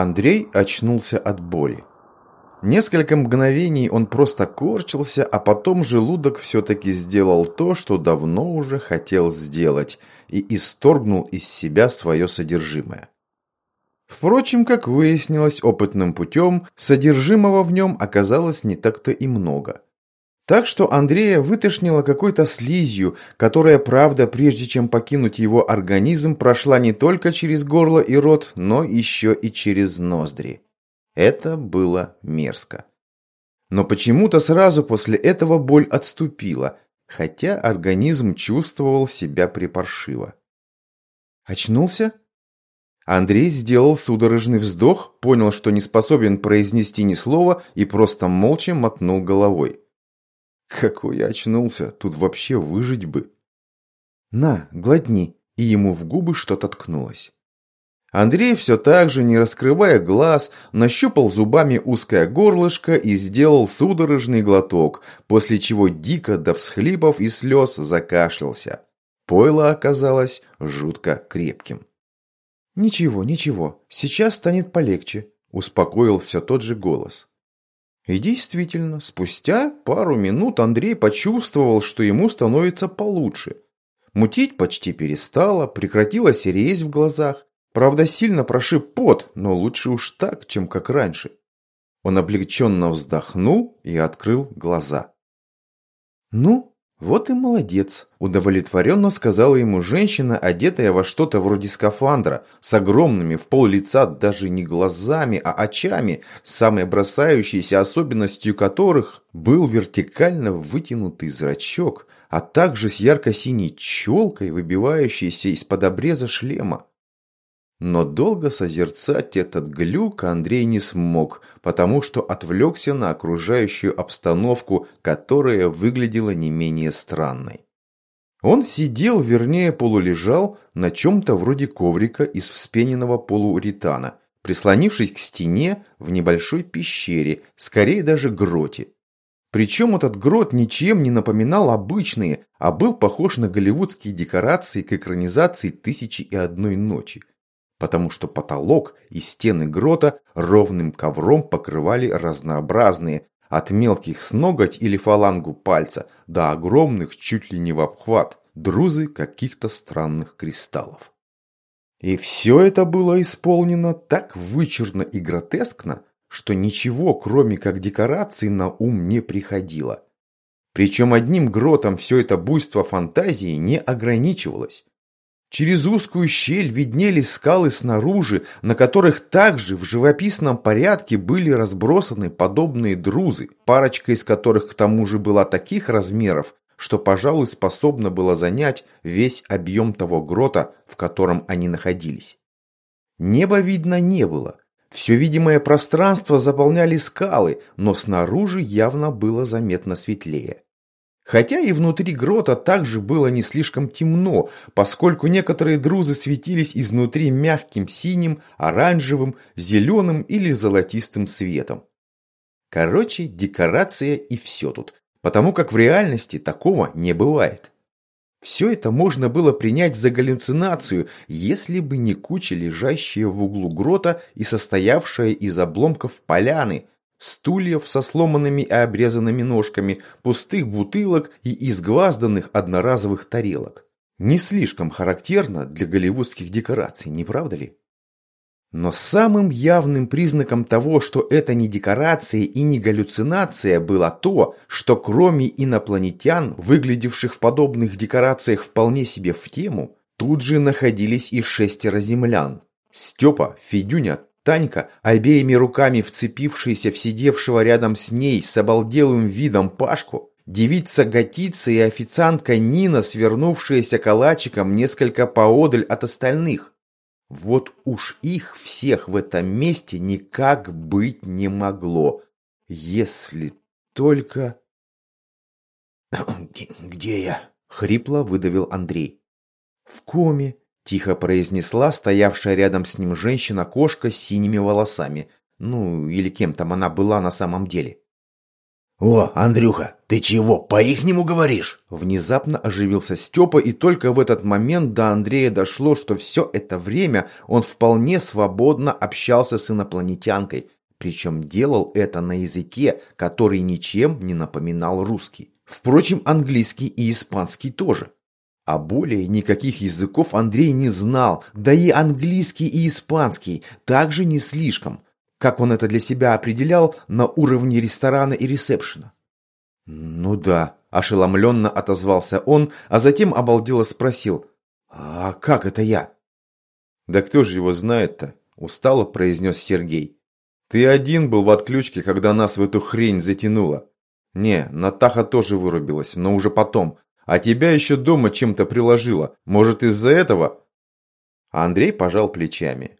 Андрей очнулся от боли. Несколько мгновений он просто корчился, а потом желудок все-таки сделал то, что давно уже хотел сделать, и исторгнул из себя свое содержимое. Впрочем, как выяснилось опытным путем, содержимого в нем оказалось не так-то и много. Так что Андрея вытошнило какой-то слизью, которая, правда, прежде чем покинуть его организм, прошла не только через горло и рот, но еще и через ноздри. Это было мерзко. Но почему-то сразу после этого боль отступила, хотя организм чувствовал себя припаршиво. «Очнулся?» Андрей сделал судорожный вздох, понял, что не способен произнести ни слова и просто молча мотнул головой. Какой я очнулся, тут вообще выжить бы. На, глотни, и ему в губы что-то ткнулось. Андрей все так же, не раскрывая глаз, нащупал зубами узкое горлышко и сделал судорожный глоток, после чего дико до всхлипов и слез закашлялся. Пойло оказалось жутко крепким. «Ничего, ничего, сейчас станет полегче», – успокоил все тот же голос. И действительно, спустя пару минут Андрей почувствовал, что ему становится получше. Мутить почти перестало, прекратилась резь в глазах. Правда, сильно прошиб пот, но лучше уж так, чем как раньше. Он облегченно вздохнул и открыл глаза. «Ну, «Вот и молодец», – удовлетворенно сказала ему женщина, одетая во что-то вроде скафандра, с огромными в пол лица даже не глазами, а очами, самой бросающейся особенностью которых был вертикально вытянутый зрачок, а также с ярко-синей челкой, выбивающейся из-под обреза шлема. Но долго созерцать этот глюк Андрей не смог, потому что отвлекся на окружающую обстановку, которая выглядела не менее странной. Он сидел, вернее полулежал, на чем-то вроде коврика из вспененного полуретана, прислонившись к стене в небольшой пещере, скорее даже гроте. Причем этот грот ничем не напоминал обычные, а был похож на голливудские декорации к экранизации «Тысячи и одной ночи», потому что потолок и стены грота ровным ковром покрывали разнообразные, от мелких с ноготь или фалангу пальца до огромных чуть ли не в обхват, друзы каких-то странных кристаллов. И все это было исполнено так вычурно и гротескно, что ничего, кроме как декорации, на ум не приходило. Причем одним гротом все это буйство фантазии не ограничивалось. Через узкую щель виднелись скалы снаружи, на которых также в живописном порядке были разбросаны подобные друзы, парочка из которых к тому же была таких размеров, что, пожалуй, способна была занять весь объем того грота, в котором они находились. Неба видно не было. Все видимое пространство заполняли скалы, но снаружи явно было заметно светлее. Хотя и внутри грота также было не слишком темно, поскольку некоторые друзы светились изнутри мягким синим, оранжевым, зеленым или золотистым светом. Короче, декорация и все тут, потому как в реальности такого не бывает. Все это можно было принять за галлюцинацию, если бы не куча, лежащая в углу грота и состоявшая из обломков поляны, стульев со сломанными и обрезанными ножками, пустых бутылок и изгвазданных одноразовых тарелок. Не слишком характерно для голливудских декораций, не правда ли? Но самым явным признаком того, что это не декорация и не галлюцинация, было то, что кроме инопланетян, выглядевших в подобных декорациях вполне себе в тему, тут же находились и шестеро землян. Степа, Федюня, Танька, обеими руками вцепившаяся в сидевшего рядом с ней с обалделым видом Пашку, девица Готица и официантка Нина, свернувшаяся калачиком несколько поодаль от остальных. Вот уж их всех в этом месте никак быть не могло, если только... «Где я?» — хрипло выдавил Андрей. «В коме», Тихо произнесла стоявшая рядом с ним женщина-кошка с синими волосами. Ну, или кем там она была на самом деле. «О, Андрюха, ты чего, по-ихнему говоришь?» Внезапно оживился Степа, и только в этот момент до Андрея дошло, что все это время он вполне свободно общался с инопланетянкой, причем делал это на языке, который ничем не напоминал русский. Впрочем, английский и испанский тоже. А более никаких языков Андрей не знал, да и английский и испанский также не слишком – как он это для себя определял, на уровне ресторана и ресепшена. «Ну да», – ошеломленно отозвался он, а затем обалдело спросил, «А как это я?» «Да кто же его знает-то?» – устало произнес Сергей. «Ты один был в отключке, когда нас в эту хрень затянуло. Не, Натаха тоже вырубилась, но уже потом. А тебя еще дома чем-то приложила. Может, из-за этого?» Андрей пожал плечами.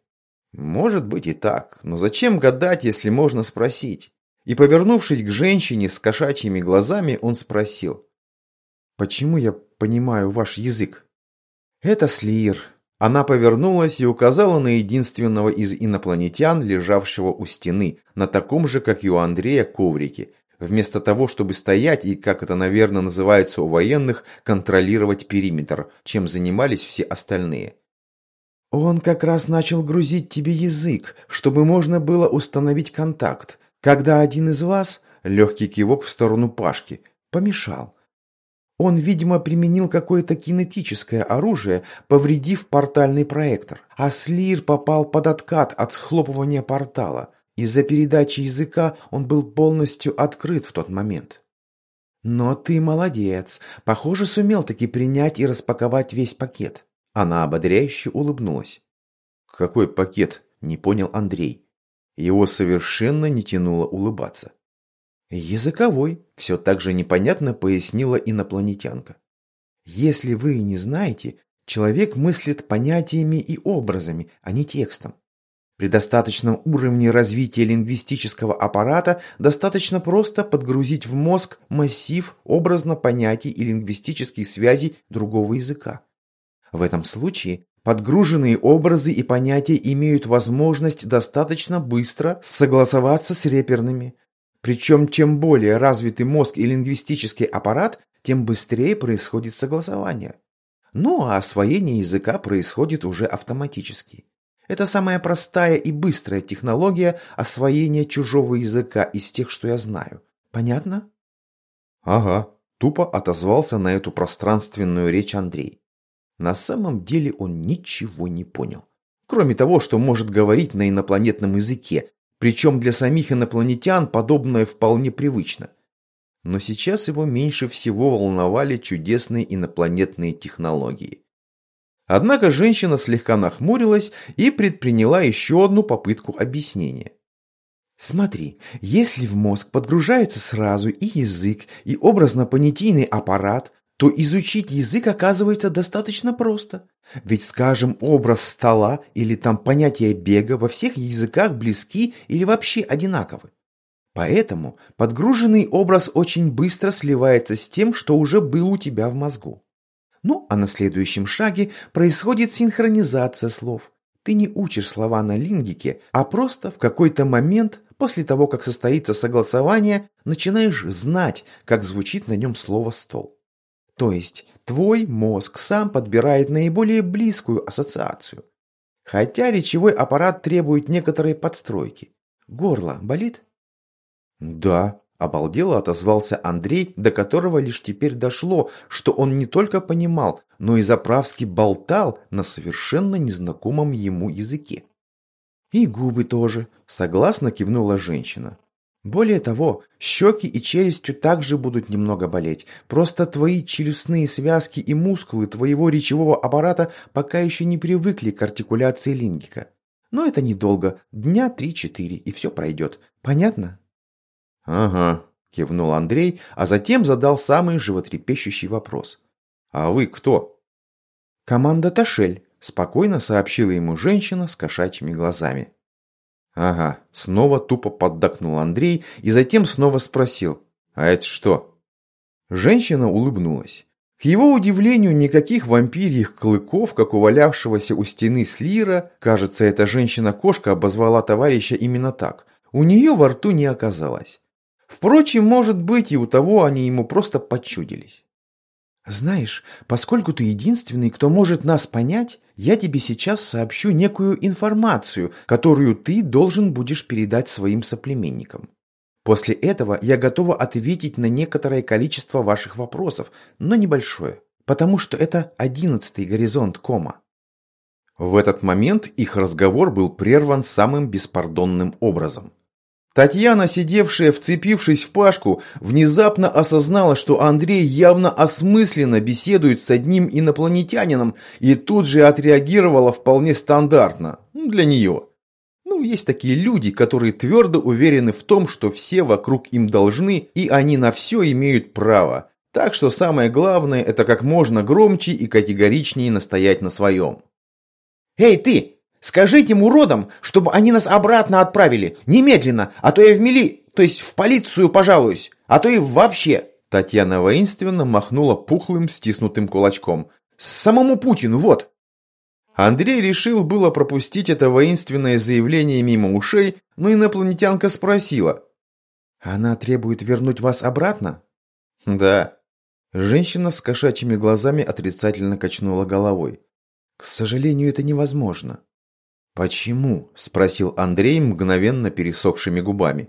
Может быть и так, но зачем гадать, если можно спросить? И повернувшись к женщине с кошачьими глазами, он спросил. «Почему я понимаю ваш язык?» «Это Слир». Она повернулась и указала на единственного из инопланетян, лежавшего у стены, на таком же, как и у Андрея, коврике, вместо того, чтобы стоять и, как это, наверное, называется у военных, контролировать периметр, чем занимались все остальные. Он как раз начал грузить тебе язык, чтобы можно было установить контакт, когда один из вас, легкий кивок в сторону Пашки, помешал. Он, видимо, применил какое-то кинетическое оружие, повредив портальный проектор. А Слир попал под откат от схлопывания портала. Из-за передачи языка он был полностью открыт в тот момент. Но ты молодец. Похоже, сумел таки принять и распаковать весь пакет. Она ободряюще улыбнулась. «Какой пакет?» – не понял Андрей. Его совершенно не тянуло улыбаться. «Языковой», – все так же непонятно пояснила инопланетянка. «Если вы не знаете, человек мыслит понятиями и образами, а не текстом. При достаточном уровне развития лингвистического аппарата достаточно просто подгрузить в мозг массив образно понятий и лингвистических связей другого языка. В этом случае подгруженные образы и понятия имеют возможность достаточно быстро согласоваться с реперными. Причем чем более развитый мозг и лингвистический аппарат, тем быстрее происходит согласование. Ну а освоение языка происходит уже автоматически. Это самая простая и быстрая технология освоения чужого языка из тех, что я знаю. Понятно? Ага, тупо отозвался на эту пространственную речь Андрей. На самом деле он ничего не понял. Кроме того, что может говорить на инопланетном языке, причем для самих инопланетян подобное вполне привычно. Но сейчас его меньше всего волновали чудесные инопланетные технологии. Однако женщина слегка нахмурилась и предприняла еще одну попытку объяснения. Смотри, если в мозг подгружается сразу и язык, и образно-понятийный аппарат, то изучить язык оказывается достаточно просто. Ведь, скажем, образ стола или там понятие бега во всех языках близки или вообще одинаковы. Поэтому подгруженный образ очень быстро сливается с тем, что уже был у тебя в мозгу. Ну, а на следующем шаге происходит синхронизация слов. Ты не учишь слова на лингике, а просто в какой-то момент, после того, как состоится согласование, начинаешь знать, как звучит на нем слово «стол». То есть твой мозг сам подбирает наиболее близкую ассоциацию. Хотя речевой аппарат требует некоторой подстройки. Горло болит? Да, обалдело отозвался Андрей, до которого лишь теперь дошло, что он не только понимал, но и заправски болтал на совершенно незнакомом ему языке. И губы тоже, согласно кивнула женщина. Более того, щеки и челюстью также будут немного болеть. Просто твои челюстные связки и мускулы твоего речевого аппарата пока еще не привыкли к артикуляции лингика. Но это недолго, дня три-четыре, и все пройдет. Понятно? Ага, кивнул Андрей, а затем задал самый животрепещущий вопрос. А вы кто? Команда Ташель, спокойно сообщила ему женщина с кошачьими глазами. Ага, снова тупо поддакнул Андрей и затем снова спросил. А это что? Женщина улыбнулась. К его удивлению, никаких вампирьих клыков, как у валявшегося у стены слира, кажется, эта женщина-кошка обозвала товарища именно так, у нее во рту не оказалось. Впрочем, может быть, и у того они ему просто почудились. Знаешь, поскольку ты единственный, кто может нас понять, я тебе сейчас сообщу некую информацию, которую ты должен будешь передать своим соплеменникам. После этого я готова ответить на некоторое количество ваших вопросов, но небольшое, потому что это одиннадцатый горизонт кома. В этот момент их разговор был прерван самым беспардонным образом. Татьяна, сидевшая, вцепившись в Пашку, внезапно осознала, что Андрей явно осмысленно беседует с одним инопланетянином и тут же отреагировала вполне стандартно. Ну, для нее. Ну, есть такие люди, которые твердо уверены в том, что все вокруг им должны, и они на все имеют право. Так что самое главное – это как можно громче и категоричнее настоять на своем. «Эй, ты! Скажи этим уродам, чтобы они нас обратно отправили, немедленно, а то я в мили, то есть в полицию пожалуюсь, а то и вообще!» Татьяна воинственно махнула пухлым стиснутым кулачком. «Самому Путину, вот!» Андрей решил было пропустить это воинственное заявление мимо ушей, но инопланетянка спросила. «Она требует вернуть вас обратно?» «Да». Женщина с кошачьими глазами отрицательно качнула головой. «К сожалению, это невозможно». «Почему?» – спросил Андрей мгновенно пересохшими губами.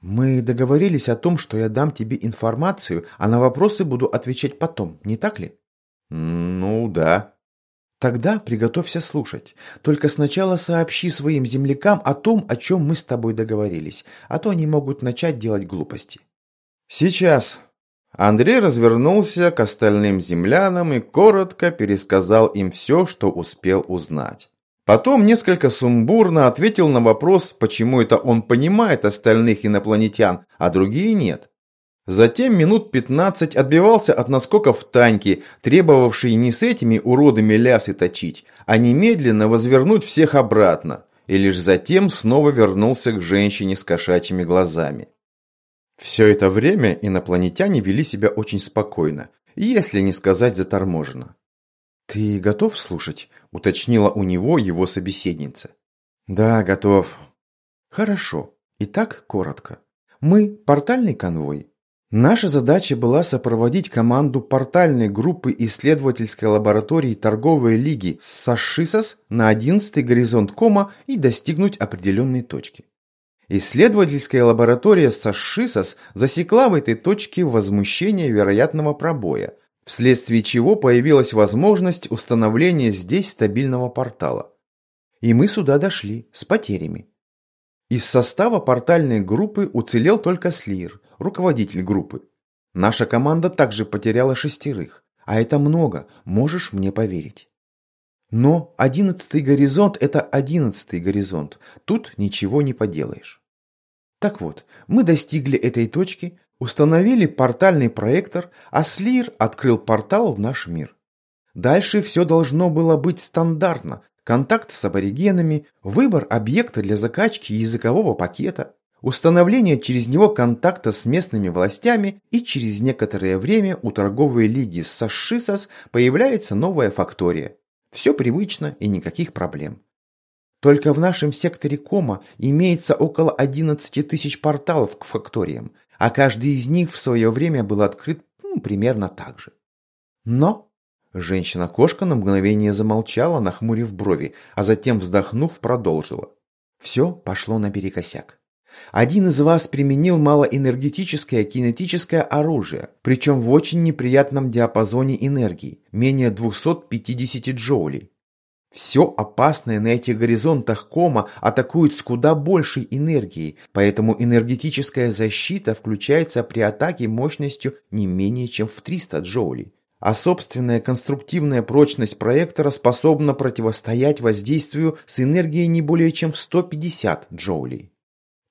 «Мы договорились о том, что я дам тебе информацию, а на вопросы буду отвечать потом, не так ли?» «Ну, да». «Тогда приготовься слушать. Только сначала сообщи своим землякам о том, о чем мы с тобой договорились, а то они могут начать делать глупости». «Сейчас», Андрей развернулся к остальным землянам и коротко пересказал им все, что успел узнать. Потом несколько сумбурно ответил на вопрос, почему это он понимает остальных инопланетян, а другие нет. Затем минут пятнадцать отбивался от наскоков Таньки, требовавшей не с этими уродами лясы точить, а немедленно возвернуть всех обратно, и лишь затем снова вернулся к женщине с кошачьими глазами. Все это время инопланетяне вели себя очень спокойно, если не сказать заторможенно. «Ты готов слушать?» – уточнила у него его собеседница. «Да, готов». «Хорошо. Итак, коротко. Мы – портальный конвой. Наша задача была сопроводить команду портальной группы исследовательской лаборатории торговой лиги Сашисас на 11 горизонт кома и достигнуть определенной точки. Исследовательская лаборатория Сашисас засекла в этой точке возмущение вероятного пробоя, вследствие чего появилась возможность установления здесь стабильного портала. И мы сюда дошли, с потерями. Из состава портальной группы уцелел только Слир, руководитель группы. Наша команда также потеряла шестерых, а это много, можешь мне поверить. Но одиннадцатый горизонт – это одиннадцатый горизонт, тут ничего не поделаешь. Так вот, мы достигли этой точки, установили портальный проектор, а Слир открыл портал в наш мир. Дальше все должно было быть стандартно. Контакт с аборигенами, выбор объекта для закачки языкового пакета, установление через него контакта с местными властями и через некоторое время у торговой лиги Сашисас появляется новая фактория. Все привычно и никаких проблем. Только в нашем секторе Кома имеется около 11 тысяч порталов к факториям, а каждый из них в свое время был открыт ну, примерно так же. Но женщина-кошка на мгновение замолчала, нахмурив брови, а затем, вздохнув, продолжила. Все пошло наперекосяк. Один из вас применил малоэнергетическое кинетическое оружие, причем в очень неприятном диапазоне энергии, менее 250 джоулей. Все опасное на этих горизонтах кома атакует с куда большей энергией, поэтому энергетическая защита включается при атаке мощностью не менее чем в 300 джоулей. А собственная конструктивная прочность проектора способна противостоять воздействию с энергией не более чем в 150 джоулей.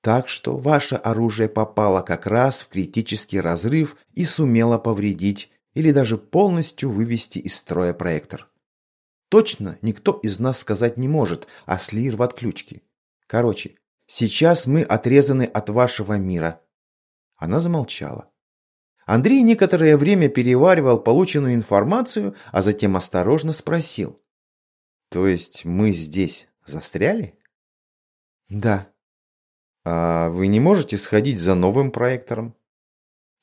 Так что ваше оружие попало как раз в критический разрыв и сумело повредить или даже полностью вывести из строя проектор. Точно никто из нас сказать не может, а Слир в отключке. Короче, сейчас мы отрезаны от вашего мира. Она замолчала. Андрей некоторое время переваривал полученную информацию, а затем осторожно спросил. То есть мы здесь застряли? Да, А вы не можете сходить за новым проектором?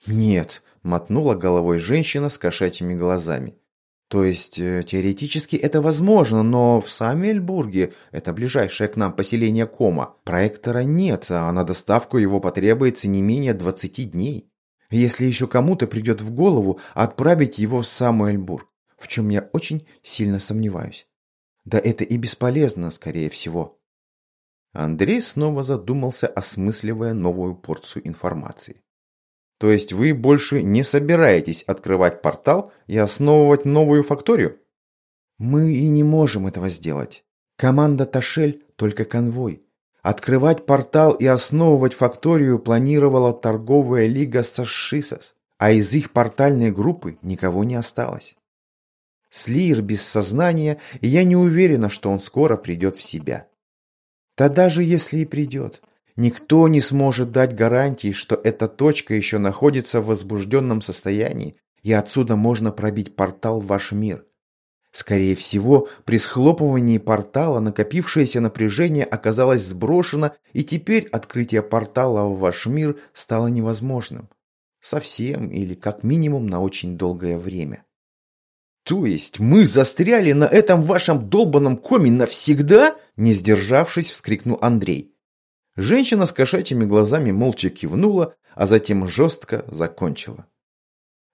Нет, мотнула головой женщина с кошачьими глазами. То есть, э, теоретически это возможно, но в Самельбурге, это ближайшее к нам поселение Кома, проектора нет, а на доставку его потребуется не менее 20 дней. Если еще кому-то придет в голову отправить его в Самуэльбург, в чем я очень сильно сомневаюсь. Да это и бесполезно, скорее всего. Андрей снова задумался, осмысливая новую порцию информации. То есть вы больше не собираетесь открывать портал и основывать новую факторию? Мы и не можем этого сделать. Команда Ташель только конвой. Открывать портал и основывать факторию планировала торговая лига Сашисас, а из их портальной группы никого не осталось. Слир без сознания, и я не уверена, что он скоро придет в себя. Да даже если и придет, Никто не сможет дать гарантии, что эта точка еще находится в возбужденном состоянии, и отсюда можно пробить портал в ваш мир. Скорее всего, при схлопывании портала накопившееся напряжение оказалось сброшено, и теперь открытие портала в ваш мир стало невозможным. Совсем или как минимум на очень долгое время. «То есть мы застряли на этом вашем долбанном коме навсегда?» Не сдержавшись, вскрикнул Андрей. Женщина с кошачьими глазами молча кивнула, а затем жестко закончила.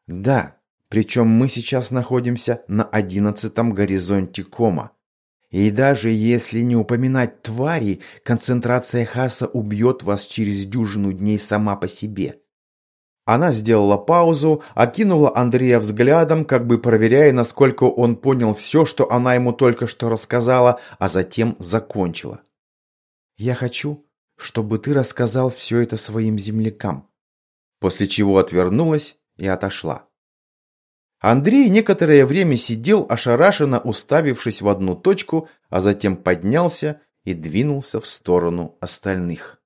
Да, причем мы сейчас находимся на одиннадцатом горизонте кома. И даже если не упоминать твари, концентрация хаса убьет вас через дюжину дней сама по себе. Она сделала паузу, окинула Андрея взглядом, как бы проверяя, насколько он понял все, что она ему только что рассказала, а затем закончила. «Я хочу, чтобы ты рассказал все это своим землякам». После чего отвернулась и отошла. Андрей некоторое время сидел, ошарашенно уставившись в одну точку, а затем поднялся и двинулся в сторону остальных.